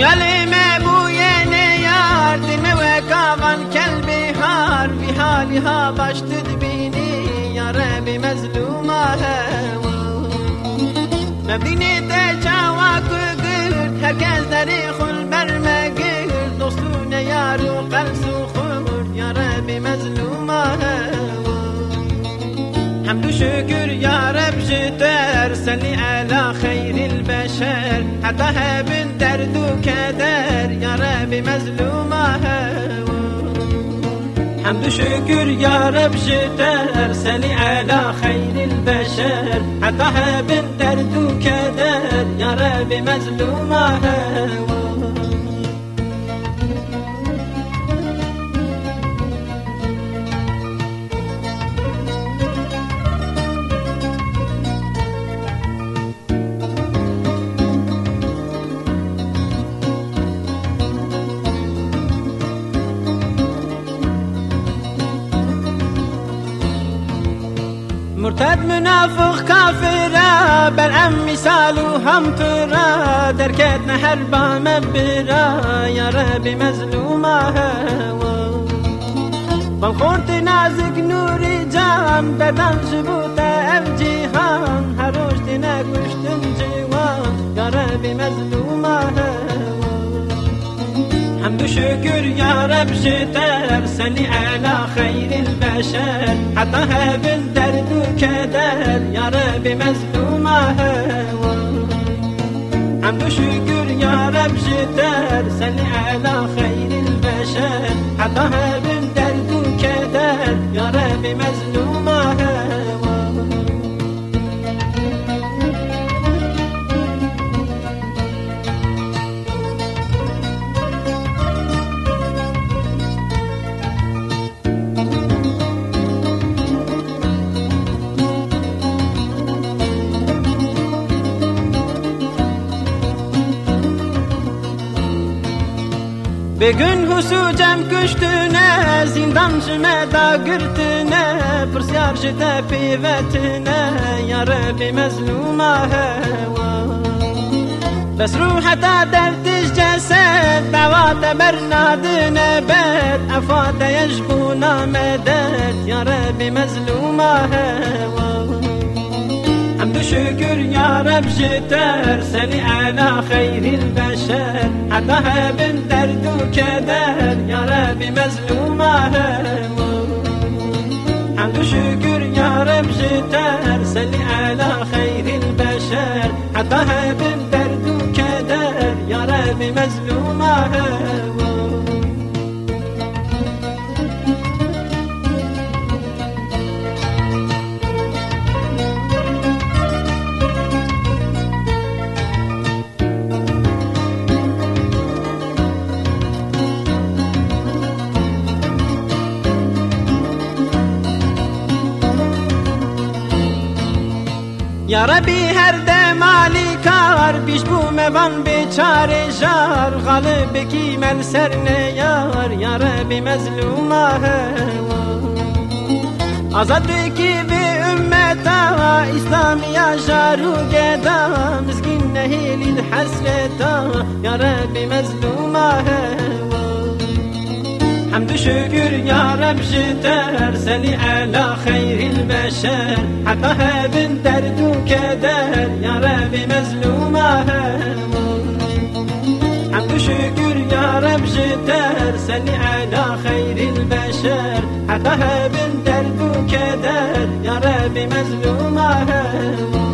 یلم بوی نیار دم و کاغن کل بهار بی حالی ها باشتد بینی یا رب مظلومه مبینی البشر حتى هبن درد وكدر يا رب مظلومة. حمد شكر يا رب جتر سلي على خير البشر. حتى هبن درد وكدر يا رب مظلومة. مرتد منافق کافره بل ام مثال و هم پره درکت نهر با مبره یا رب مظلومه من خورت نازک نوری جام بدم جبوت ام جیهان هر روز دینه گوشتم جیوان یا رب مظلومه شكر يا رب جتر سلي على خير البشر حتى هبن درد وكدر يا رب مظلومة حمد شكر يا رب جتر سلي على خير البشر حتى هبن Bugün husucem küştüne Zindancıme da gırtine Pırsiyar jite pivetine Ya Rabbi mezluma heva بس روحتا دردش جسد دعوات برناد نبت أفات يجبونا مدد يا ربي مظلومة هوا شكر يا رب جتر سلي على خير البشر. حتى بن درد وكدر يا ربي مظلومة حمد شكر يا رب جتر سلي على خير البشر. حتى بن درد وكدر يا ربي مظلومة یا ربی هر دمالی کار بیش بو موان بیچاره جار غالب کی من سر نیار یا ربی مظلوم هوا آزاد کی به امتا اسلامیا جارو گدا مسکین نهیلی حسرتا یا ربی مظلوم هوا Hamdü şükür ya Rab jiter Seni ala hayril beşer. Hatta hebin derdu keder Ya Rabbi mezluma hem Hamdü şükür ya Rab jiter Seni ala hayril beşer. Hatta hebin derdu keder Ya Rabbi mezluma hem